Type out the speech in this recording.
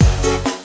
you